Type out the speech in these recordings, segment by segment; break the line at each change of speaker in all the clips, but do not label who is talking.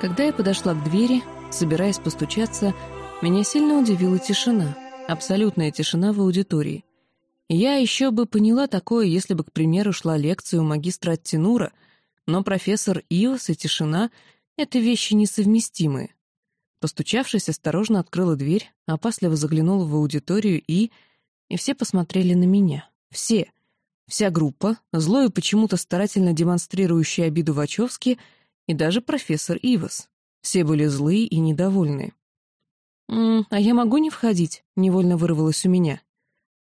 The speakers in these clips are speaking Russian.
Когда я подошла к двери, собираясь постучаться, меня сильно удивила тишина, абсолютная тишина в аудитории. Я еще бы поняла такое, если бы, к примеру, шла лекция у магистра Аттенура, но профессор Иос и тишина — это вещи несовместимые. Постучавшись, осторожно открыла дверь, опасливо заглянула в аудиторию и... И все посмотрели на меня. Все. Вся группа, злою почему-то старательно демонстрирующая обиду Вачовски, и даже профессор Ивас. Все были злые и недовольны. «М а я могу не входить?» — невольно вырвалось у меня.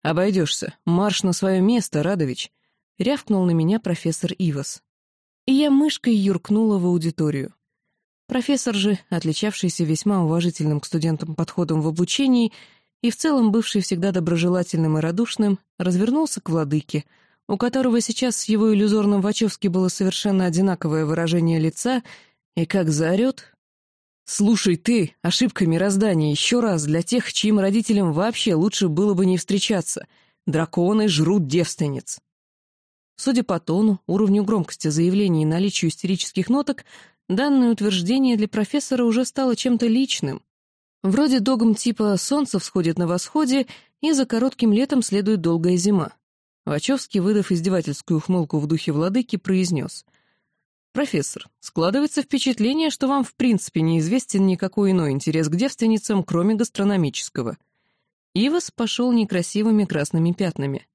«Обойдешься. Марш на свое место, Радович!» — рявкнул на меня профессор Ивас. И я мышкой юркнула в аудиторию. Профессор же, отличавшийся весьма уважительным к студентам подходом в обучении и в целом бывший всегда доброжелательным и радушным, развернулся к владыке, у которого сейчас с его иллюзорным Вачовски было совершенно одинаковое выражение лица, и как заорет «Слушай ты, ошибка мироздания, еще раз, для тех, чьим родителям вообще лучше было бы не встречаться. Драконы жрут девственниц». Судя по тону, уровню громкости заявлений и наличию истерических ноток, данное утверждение для профессора уже стало чем-то личным. Вроде догм типа «солнце всходит на восходе», и за коротким летом следует долгая зима. Вачовский, выдав издевательскую ухмылку в духе владыки, произнес — «Профессор, складывается впечатление, что вам в принципе неизвестен никакой иной интерес к девственницам, кроме гастрономического». Ивас пошел некрасивыми красными пятнами.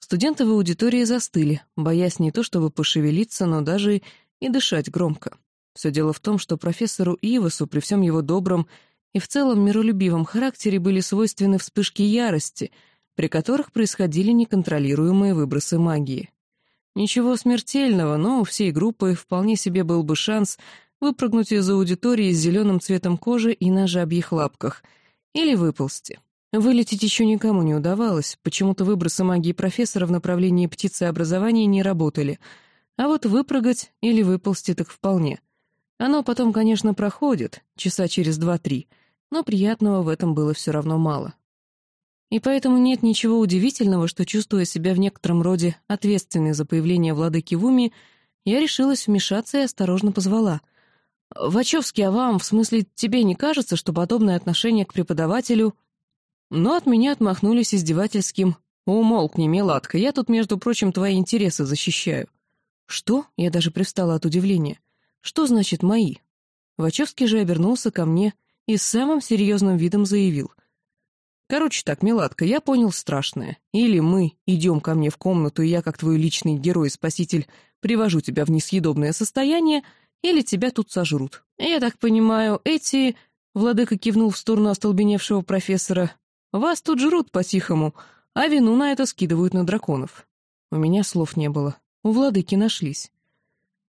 Студенты в аудитории застыли, боясь не то чтобы пошевелиться, но даже и дышать громко. Все дело в том, что профессору Ивасу при всем его добром и в целом миролюбивом характере были свойственны вспышки ярости, при которых происходили неконтролируемые выбросы магии. Ничего смертельного, но у всей группы вполне себе был бы шанс выпрыгнуть из аудитории с зеленым цветом кожи и на жабьих лапках. Или выползти. Вылететь еще никому не удавалось, почему-то выбросы магии профессора в направлении птицеобразования не работали, а вот выпрыгать или выползти так вполне. Оно потом, конечно, проходит, часа через два-три, но приятного в этом было все равно мало. И поэтому нет ничего удивительного, что, чувствуя себя в некотором роде ответственной за появление владыки Вуми, я решилась вмешаться и осторожно позвала. «Вачовский, а вам, в смысле, тебе не кажется, что подобное отношение к преподавателю...» Но от меня отмахнулись издевательским «Умолкни, меладка, я тут, между прочим, твои интересы защищаю». «Что?» — я даже привстала от удивления. «Что значит «мои»?» Вачовский же обернулся ко мне и с самым серьезным видом заявил. Короче так, милатка, я понял страшное. Или мы идем ко мне в комнату, и я, как твой личный герой и спаситель, привожу тебя в несъедобное состояние, или тебя тут сожрут. Я так понимаю, эти... Владыка кивнул в сторону остолбеневшего профессора. «Вас тут жрут по-тихому, а вину на это скидывают на драконов». У меня слов не было. У владыки нашлись.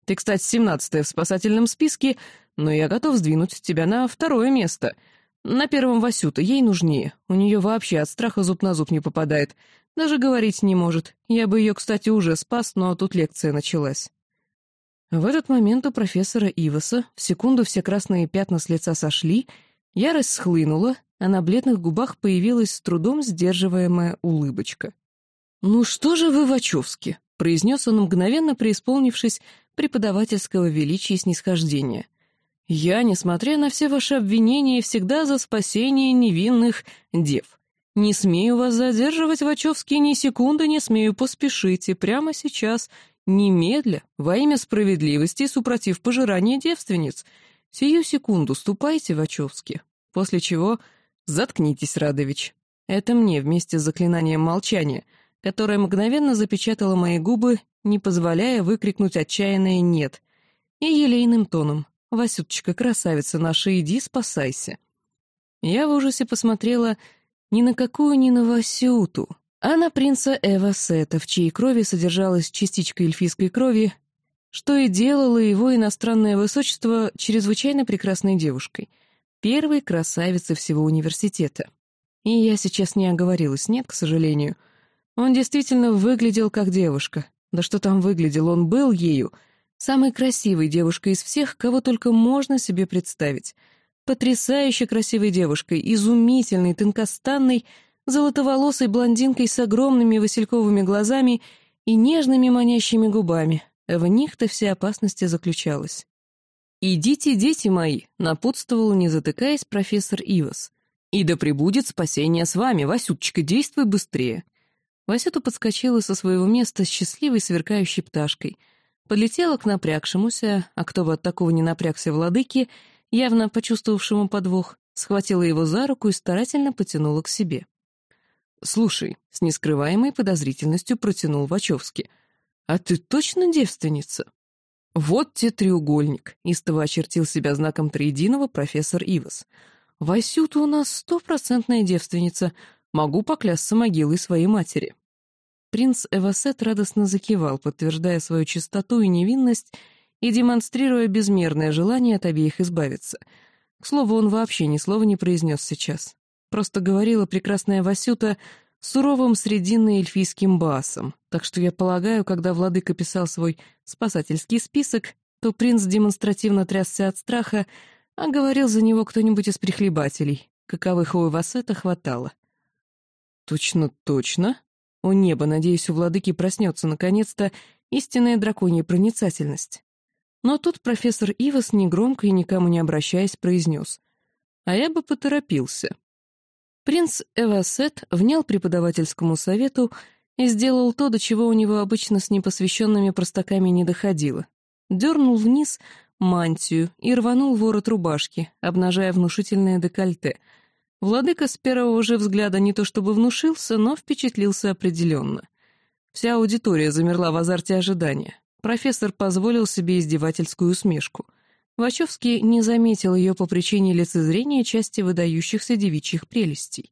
«Ты, кстати, семнадцатая в спасательном списке, но я готов сдвинуть тебя на второе место», на первом Васюта, ей нужнее. У нее вообще от страха зуб на зуб не попадает. Даже говорить не может. Я бы ее, кстати, уже спас, но тут лекция началась. В этот момент у профессора Иваса в секунду все красные пятна с лица сошли, ярость схлынула, а на бледных губах появилась с трудом сдерживаемая улыбочка. «Ну что же вы, Вачовски?» — произнес он, мгновенно преисполнившись преподавательского величия и снисхождения — я, несмотря на все ваши обвинения, всегда за спасение невинных дев. Не смею вас задерживать, Вачовский, ни секунды не смею, поспешите, прямо сейчас, немедля, во имя справедливости, супротив пожирания девственниц. Сию секунду ступайте, Вачовский. После чего заткнитесь, Радович. Это мне вместе с заклинанием молчания, которое мгновенно запечатало мои губы, не позволяя выкрикнуть отчаянное «нет», и елейным тоном. «Васюточка, красавица наша, иди спасайся». Я в ужасе посмотрела ни на какую ни на Васюту, а на принца Эва Сета, в чьей крови содержалась частичка эльфийской крови, что и делало его иностранное высочество чрезвычайно прекрасной девушкой, первой красавицей всего университета. И я сейчас не оговорилась, нет, к сожалению. Он действительно выглядел как девушка. Да что там выглядел, он был ею — Самой красивой девушкой из всех, кого только можно себе представить. Потрясающе красивой девушкой, изумительной, тонкостанной, золотоволосой блондинкой с огромными васильковыми глазами и нежными манящими губами. В них-то вся опасность и заключалась. «Идите, дети мои», — напутствовал, не затыкаясь, профессор Ивас. «И да пребудет спасение с вами, Васюточка, действуй быстрее». Васюта подскочила со своего места счастливой сверкающей пташкой, подлетела к напрягшемуся, а кто бы от такого не напрягся владыке, явно почувствовавшему подвох, схватила его за руку и старательно потянула к себе. «Слушай», — с нескрываемой подозрительностью протянул Вачовски, «а ты точно девственница?» «Вот те треугольник», — истово очертил себя знаком триединого профессор Ивас. «Васюта у нас стопроцентная девственница. Могу поклясться могилой своей матери». Принц Эвасет радостно закивал, подтверждая свою чистоту и невинность и демонстрируя безмерное желание от обеих избавиться. К слову, он вообще ни слова не произнес сейчас. Просто говорила прекрасная Васюта суровым срединно-эльфийским басом, так что я полагаю, когда владыка писал свой спасательский список, то принц демонстративно трясся от страха, а говорил за него кто-нибудь из прихлебателей, каковых у Васета хватало. «Точно, точно?» О небо, надеюсь, у владыки проснется наконец-то истинная драконья проницательность. Но тут профессор Ивас негромко и никому не обращаясь произнес. А я бы поторопился. Принц Эвасет внял преподавательскому совету и сделал то, до чего у него обычно с непосвященными простаками не доходило. Дернул вниз мантию и рванул ворот рубашки, обнажая внушительное декольте. Владыка с первого же взгляда не то чтобы внушился, но впечатлился определенно. Вся аудитория замерла в азарте ожидания. Профессор позволил себе издевательскую усмешку — Вачовский не заметил ее по причине лицезрения части выдающихся девичьих прелестей.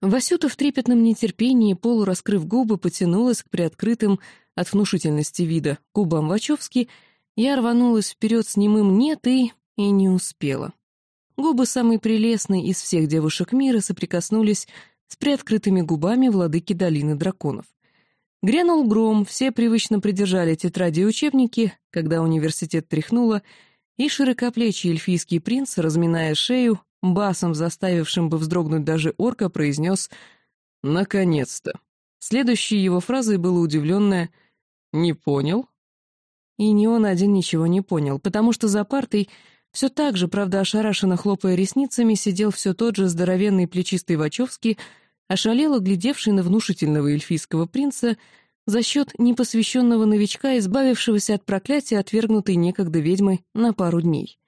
Васюта в трепетном нетерпении, полураскрыв губы, потянулась к приоткрытым от внушительности вида губам Вачовски, я рванулась вперед с немым «нет» и... и не успела. Губы самой прелестной из всех девушек мира соприкоснулись с приоткрытыми губами владыки долины драконов. Грянул гром, все привычно придержали тетради и учебники, когда университет тряхнуло — и широкоплечий эльфийский принц, разминая шею, басом, заставившим бы вздрогнуть даже орка, произнес «Наконец-то». Следующей его фразой было удивленное «Не понял?» И не он один ничего не понял, потому что за партой все так же, правда ошарашенно хлопая ресницами, сидел все тот же здоровенный плечистый Вачовский, ошалело глядевший на внушительного эльфийского принца — за счет непосвященного новичка, избавившегося от проклятия, отвергнутой некогда ведьмой на пару дней.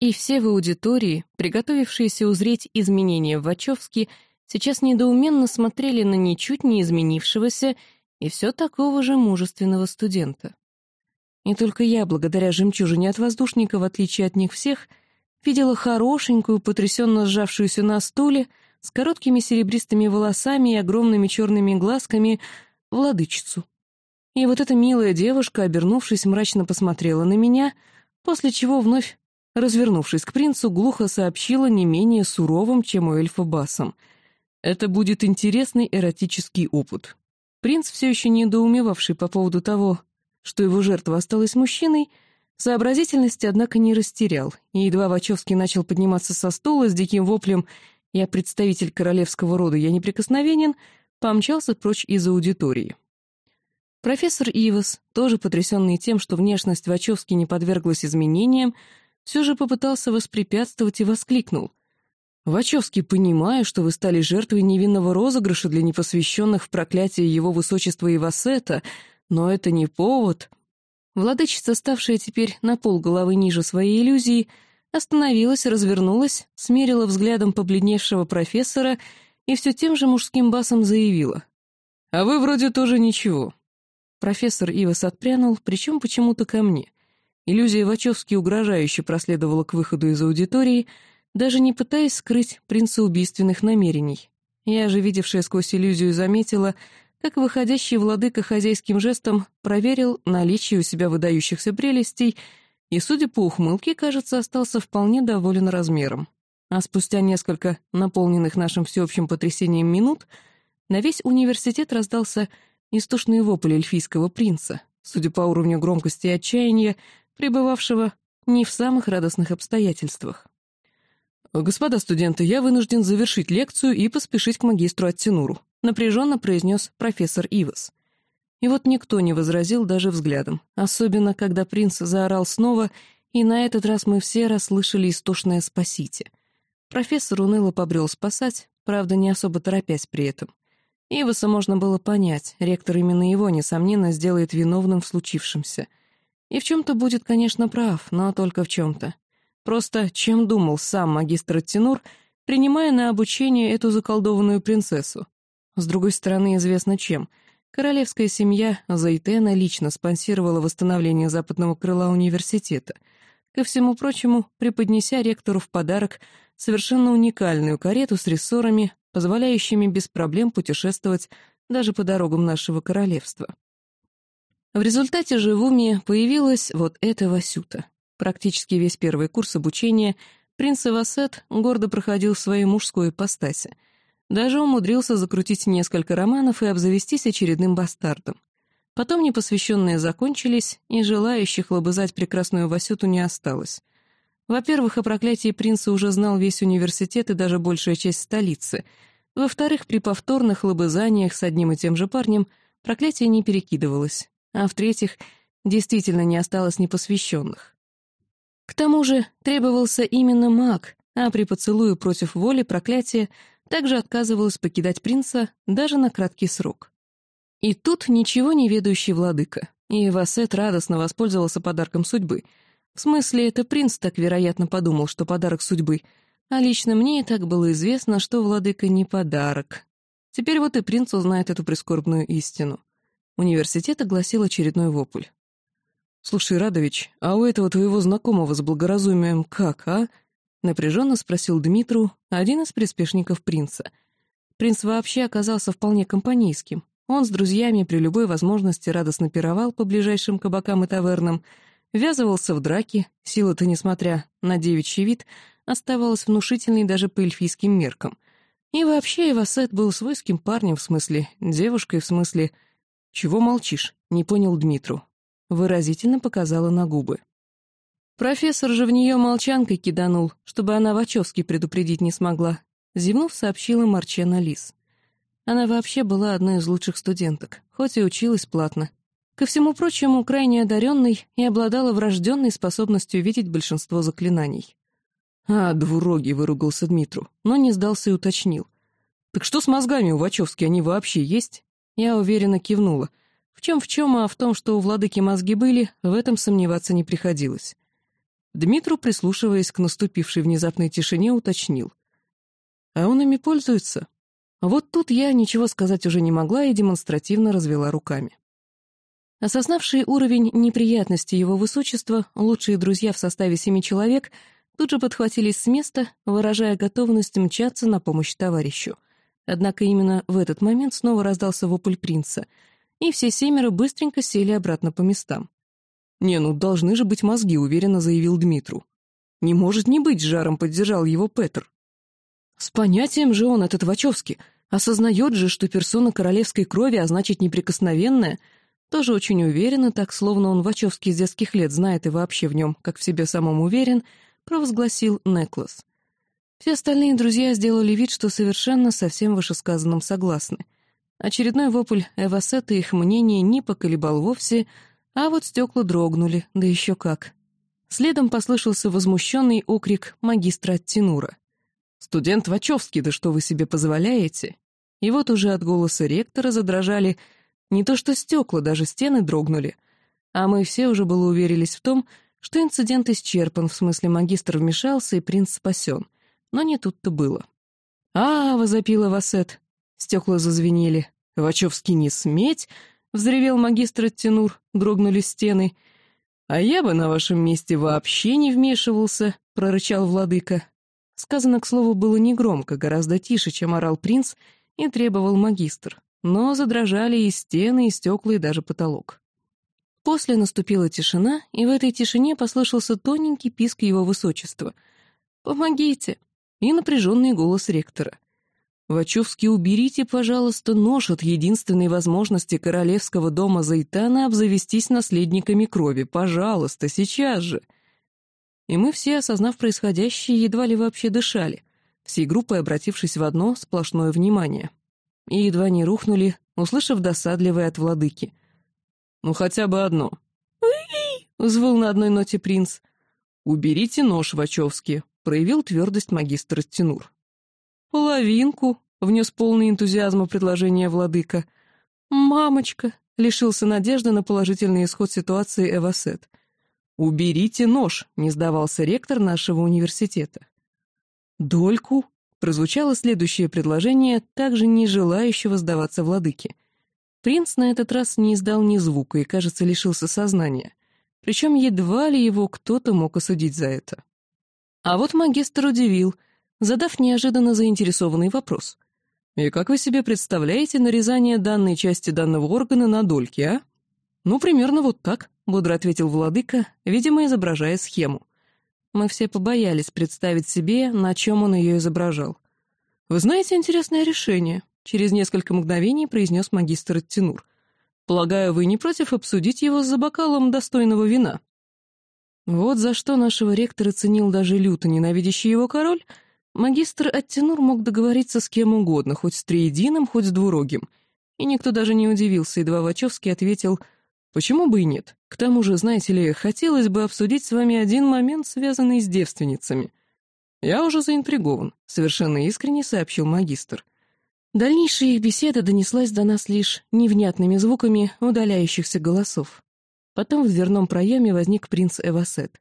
И все в аудитории, приготовившиеся узреть изменения в Вачовске, сейчас недоуменно смотрели на ничуть не изменившегося и все такого же мужественного студента. И только я, благодаря жемчужине от воздушника, в отличие от них всех, видела хорошенькую, потрясенно сжавшуюся на стуле, с короткими серебристыми волосами и огромными черными глазками — владычицу. И вот эта милая девушка, обернувшись, мрачно посмотрела на меня, после чего вновь, развернувшись к принцу, глухо сообщила не менее суровым, чем у эльфа басом. «Это будет интересный эротический опыт». Принц, все еще недоумевавший по поводу того, что его жертва осталась мужчиной, сообразительности, однако, не растерял, и едва Вачовский начал подниматься со стула с диким воплем «Я представитель королевского рода, я неприкосновенен», помчался прочь из аудитории. Профессор Ивас, тоже потрясенный тем, что внешность Вачовски не подверглась изменениям, все же попытался воспрепятствовать и воскликнул. «Вачовски, понимаю, что вы стали жертвой невинного розыгрыша для непосвященных в проклятие его высочества Ивасета, но это не повод...» Владычица, ставшая теперь на пол головы ниже своей иллюзии, остановилась, развернулась, смерила взглядом побледневшего профессора и все тем же мужским басом заявила. «А вы вроде тоже ничего». Профессор Ивас отпрянул, причем почему-то ко мне. Иллюзия Вачовски угрожающе проследовала к выходу из аудитории, даже не пытаясь скрыть принца убийственных намерений. Я же, видевшая сквозь иллюзию, заметила, как выходящий владыка хозяйским жестом проверил наличие у себя выдающихся прелестей и, судя по ухмылке, кажется, остался вполне доволен размером а спустя несколько наполненных нашим всеобщим потрясением минут на весь университет раздался истошный вопль эльфийского принца, судя по уровню громкости и отчаяния, пребывавшего не в самых радостных обстоятельствах. «Господа студенты, я вынужден завершить лекцию и поспешить к магистру Аттенуру», напряженно произнес профессор Ивас. И вот никто не возразил даже взглядом, особенно когда принц заорал снова и на этот раз мы все расслышали истошное «спасите». Профессор уныло побрел спасать, правда, не особо торопясь при этом. Иваса можно было понять, ректор именно его, несомненно, сделает виновным в случившемся. И в чем-то будет, конечно, прав, но только в чем-то. Просто чем думал сам магистр Тенур, принимая на обучение эту заколдованную принцессу? С другой стороны, известно чем. Королевская семья Зайтена лично спонсировала восстановление западного крыла университета — ко всему прочему, преподнеся ректору в подарок совершенно уникальную карету с рессорами, позволяющими без проблем путешествовать даже по дорогам нашего королевства. В результате же в уме появилась вот эта Васюта. Практически весь первый курс обучения принц Эвасет гордо проходил в своей мужской ипостаси. Даже умудрился закрутить несколько романов и обзавестись очередным бастардом. Потом непосвященные закончились, и желающих лобызать прекрасную Васюту не осталось. Во-первых, о проклятии принца уже знал весь университет и даже большая часть столицы. Во-вторых, при повторных лобызаниях с одним и тем же парнем проклятие не перекидывалось. А в-третьих, действительно не осталось непосвященных. К тому же требовался именно маг, а при поцелуе против воли проклятие также отказывалось покидать принца даже на краткий срок. И тут ничего не ведающий владыка, и Васет радостно воспользовался подарком судьбы. В смысле, это принц так вероятно подумал, что подарок судьбы, а лично мне и так было известно, что владыка не подарок. Теперь вот и принц узнает эту прискорбную истину. Университет огласил очередной вопль. «Слушай, Радович, а у этого твоего знакомого с благоразумием как, а?» — напряженно спросил Дмитру, один из приспешников принца. Принц вообще оказался вполне компанейским, он с друзьями при любой возможности радостно пировал по ближайшим кабакам и тавернам, ввязывался в драки, сила-то, несмотря на девичий вид, оставалась внушительной даже по эльфийским меркам. И вообще Ивасет был свойским парнем в смысле, девушкой в смысле... «Чего молчишь?» — не понял Дмитру. Выразительно показала на губы. Профессор же в нее молчанкой киданул, чтобы она Вачовски предупредить не смогла. Зевнув, сообщила Марчена Лис. Она вообще была одной из лучших студенток, хоть и училась платно. Ко всему прочему, крайне одаренной и обладала врожденной способностью видеть большинство заклинаний. «А, двурогий!» — выругался Дмитру, но не сдался и уточнил. «Так что с мозгами у Вачовски, они вообще есть?» Я уверенно кивнула. В чем в чем, а в том, что у владыки мозги были, в этом сомневаться не приходилось. Дмитру, прислушиваясь к наступившей внезапной тишине, уточнил. «А он ими пользуется?» Вот тут я ничего сказать уже не могла и демонстративно развела руками. Осознавшие уровень неприятности его высочества, лучшие друзья в составе семи человек тут же подхватились с места, выражая готовность мчаться на помощь товарищу. Однако именно в этот момент снова раздался вопль принца, и все семеро быстренько сели обратно по местам. «Не, ну должны же быть мозги», — уверенно заявил Дмитру. «Не может не быть», — жаром поддержал его Петр. «С понятием же он, этот Вачовский. Осознает же, что персона королевской крови, а значит неприкосновенная, тоже очень уверенно, так словно он Вачовский с детских лет знает и вообще в нем, как в себе самом уверен, провозгласил Неклас. Все остальные друзья сделали вид, что совершенно со всем вышесказанным согласны. Очередной вопль Эвасета их мнение не поколебал вовсе, а вот стекла дрогнули, да еще как. Следом послышался возмущенный окрик магистра Тинура. «Студент Вачовский, да что вы себе позволяете? И вот уже от голоса ректора задрожали не то что стекла, даже стены дрогнули. А мы все уже было уверились в том, что инцидент исчерпан, в смысле магистр вмешался и принц спасен. Но не тут-то было. «А, — возопила Васет. Стекла зазвенели. «Вачовский, не сметь!» — взревел магистр Тенур, дрогнули стены. «А я бы на вашем месте вообще не вмешивался», — прорычал владыка. Сказано, к слову, было негромко, гораздо тише, чем орал принц, и требовал магистр, но задрожали и стены, и стекла, и даже потолок. После наступила тишина, и в этой тишине послышался тоненький писк его высочества. «Помогите!» и напряженный голос ректора. «Вачовский, уберите, пожалуйста, нож от единственной возможности королевского дома Зайтана обзавестись наследниками крови. Пожалуйста, сейчас же!» И мы все, осознав происходящее, едва ли вообще дышали всей группой обратившись в одно сплошное внимание. И едва не рухнули, услышав досадливое от владыки. «Ну, хотя бы одно». Взвыл на одной ноте принц.
«Уберите нож, Вачовски», — проявил твердость магистр Стенур.
«Половинку», — внес полный энтузиазма предложение владыка. «Мамочка», — лишился надежды на положительный исход ситуации Эвасет.
«Уберите нож», — не сдавался ректор нашего университета.
«Дольку?» — прозвучало следующее предложение, также не желающего сдаваться владыке. Принц на этот раз не издал ни звука и, кажется, лишился сознания. Причем едва ли его кто-то мог осудить за это. А вот магистр удивил, задав неожиданно заинтересованный вопрос. «И как вы себе представляете нарезание данной части данного органа на дольки, а?» «Ну, примерно вот так», — бодро ответил владыка, видимо, изображая схему. Мы все побоялись представить себе, на чем он ее изображал. «Вы знаете интересное решение?» — через несколько мгновений произнес магистр Тенур. Полагаю, вы не против обсудить его за бокалом достойного вина?» Вот за что нашего ректора ценил даже люто ненавидящий его король, магистр Аттенур мог договориться с кем угодно, хоть с триединым, хоть с двурогим. И никто даже не удивился, едва Вачовский ответил «Почему бы и нет? К тому же, знаете ли, хотелось бы обсудить с вами один момент, связанный с девственницами». «Я уже заинтригован», — совершенно искренне сообщил магистр. Дальнейшая их беседа донеслась до нас лишь невнятными звуками удаляющихся голосов. Потом в дверном проеме возник принц Эвасет.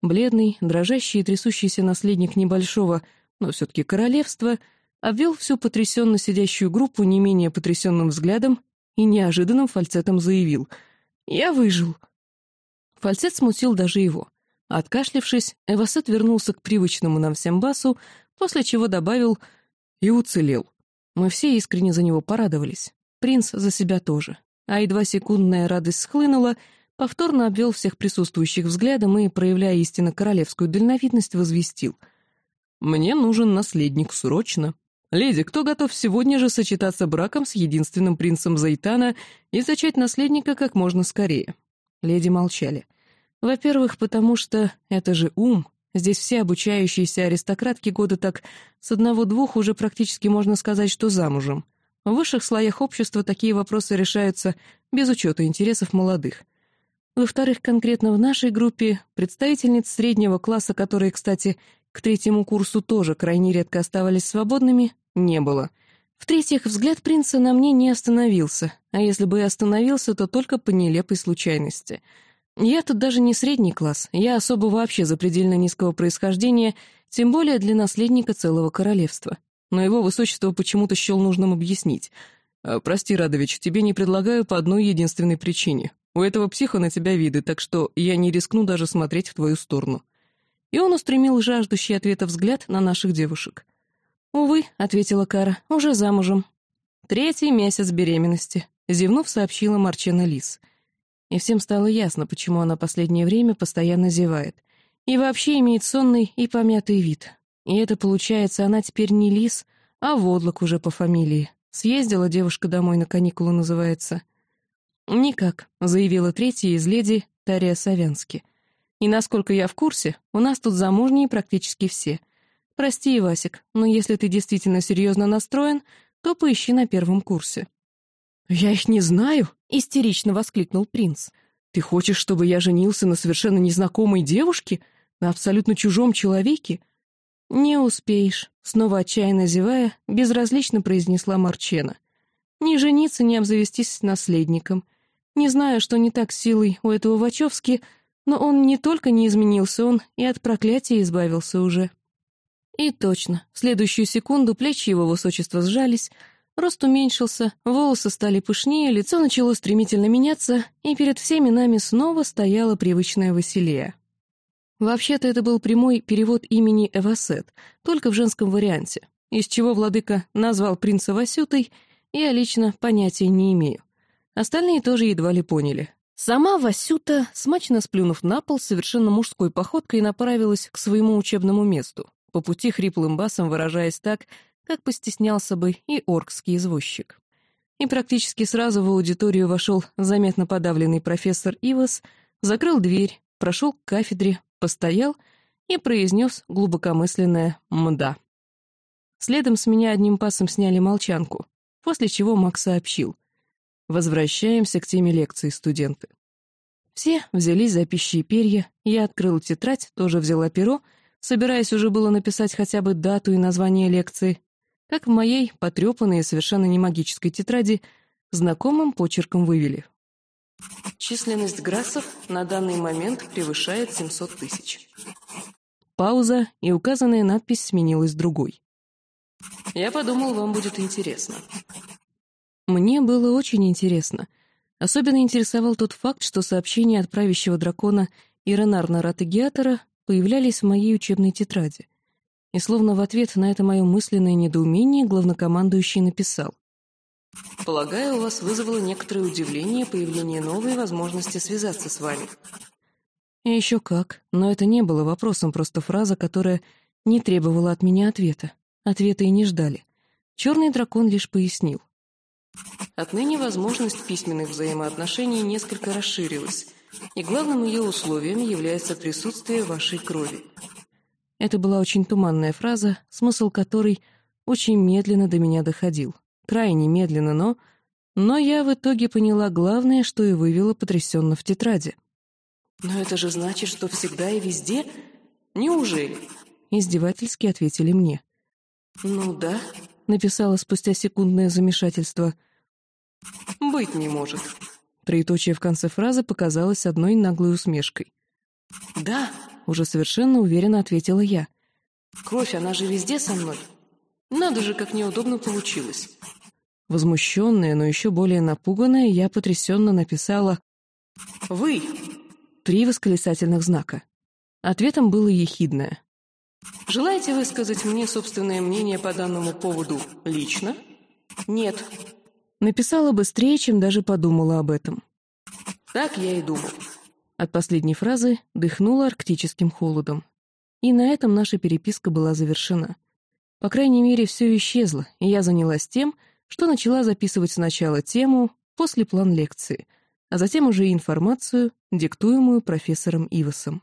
Бледный, дрожащий и трясущийся наследник небольшого, но все-таки королевства, обвел всю потрясенно сидящую группу не менее потрясенным взглядом и неожиданным фальцетом заявил «Я выжил». Фальцет смутил даже его. Откашлившись, Эвасет вернулся к привычному нам всем басу, после чего добавил «и уцелел». Мы все искренне за него порадовались. Принц за себя тоже. А едва секундная радость схлынула, повторно обвел всех присутствующих взглядом и, проявляя истинно королевскую дальновидность, возвестил. «Мне нужен наследник срочно. Леди, кто готов сегодня же сочетаться браком с единственным принцем Зайтана и зачать наследника как можно скорее?» Леди молчали. Во-первых, потому что это же ум, Здесь все обучающиеся аристократки года так с одного-двух уже практически можно сказать, что замужем. В высших слоях общества такие вопросы решаются без учета интересов молодых. Во-вторых, конкретно в нашей группе представительниц среднего класса, которые, кстати, к третьему курсу тоже крайне редко оставались свободными, не было. В-третьих, взгляд принца на мне не остановился, а если бы и остановился, то только по нелепой случайности — я тут даже не средний класс, я особо вообще запредельно низкого происхождения, тем более для наследника целого королевства. Но его высочество почему-то счел нужным объяснить. «А, «Прости, Радович, тебе не предлагаю по одной единственной причине. У этого психа на тебя виды, так что я не рискну даже смотреть в твою сторону». И он устремил жаждущий ответа взгляд на наших девушек. «Увы», — ответила Кара, — «уже замужем». «Третий месяц беременности», — зевнув, сообщила Марчена Лис — и всем стало ясно, почему она последнее время постоянно зевает. И вообще имеет сонный и помятый вид. И это, получается, она теперь не лис, а водлок уже по фамилии. Съездила девушка домой на каникулы, называется. «Никак», — заявила третья из леди Тария Савянски. «И насколько я в курсе, у нас тут замужние практически все. Прости, Васик, но если ты действительно серьезно настроен, то поищи на первом курсе». «Я их не знаю», — истерично воскликнул принц. «Ты хочешь, чтобы я женился на совершенно незнакомой девушке? На абсолютно чужом человеке?» «Не успеешь», — снова отчаянно зевая, безразлично произнесла Марчена. «Не жениться, не обзавестись наследником. Не знаю, что не так с силой у этого Вачовски, но он не только не изменился, он и от проклятия избавился уже». И точно, в следующую секунду плечи его высочества сжались, Рост уменьшился, волосы стали пышнее, лицо начало стремительно меняться, и перед всеми нами снова стояла привычная Василия. Вообще-то это был прямой перевод имени Эвасет, только в женском варианте, из чего владыка назвал принца Васютой, я лично понятия не имею. Остальные тоже едва ли поняли. Сама Васюта, смачно сплюнув на пол, совершенно мужской походкой направилась к своему учебному месту, по пути хриплым басом выражаясь так, как постеснялся бы и оркский извозчик. И практически сразу в аудиторию вошел заметно подавленный профессор Ивас, закрыл дверь, прошел к кафедре, постоял и произнес глубокомысленное «мда». Следом с меня одним пасом сняли молчанку, после чего Макс сообщил. «Возвращаемся к теме лекции, студенты». Все взялись за пищи и перья, я открыла тетрадь, тоже взяла перо, собираясь уже было написать хотя бы дату и название лекции, как в моей, потрепанной и совершенно не магической тетради, знакомым почерком вывели. Численность грассов на данный момент превышает 700 тысяч. Пауза, и указанная надпись сменилась другой. Я подумал, вам будет интересно. Мне было очень интересно. Особенно интересовал тот факт, что сообщения от правящего дракона Иронарна Ратегиатора появлялись в моей учебной тетради. И словно в ответ на это мое мысленное недоумение главнокомандующий написал. «Полагаю, у вас вызвало некоторое удивление появление новой возможности связаться с вами». И еще как, но это не было вопросом, просто фраза, которая не требовала от меня ответа. Ответа и не ждали. Черный дракон лишь пояснил. Отныне возможность письменных взаимоотношений несколько расширилась, и главным ее условием является присутствие вашей крови. Это была очень туманная фраза, смысл которой очень медленно до меня доходил. Крайне медленно, но... Но я в итоге поняла главное, что и вывела потрясенно в тетради. «Но это же значит, что всегда и везде? Неужели?» Издевательски ответили мне. «Ну да», — написала спустя секундное замешательство. «Быть не может». Троеточие в конце фразы показалось одной наглой усмешкой. «Да», — уже совершенно уверенно ответила я. «Кровь, она же везде со мной. Надо же, как неудобно получилось». Возмущенная, но еще более напуганная, я потрясенно написала «Вы!» Три восклицательных знака. Ответом было ехидное. Желаете высказать мне собственное мнение по данному поводу лично? Нет. Написала быстрее, чем даже подумала об этом. Так я и думал. От последней фразы дыхнула арктическим холодом. И на этом наша переписка была завершена. По крайней мере, все исчезло, и я занялась тем, что начала записывать сначала тему, после план лекции, а затем уже информацию, диктуемую профессором Ивасом.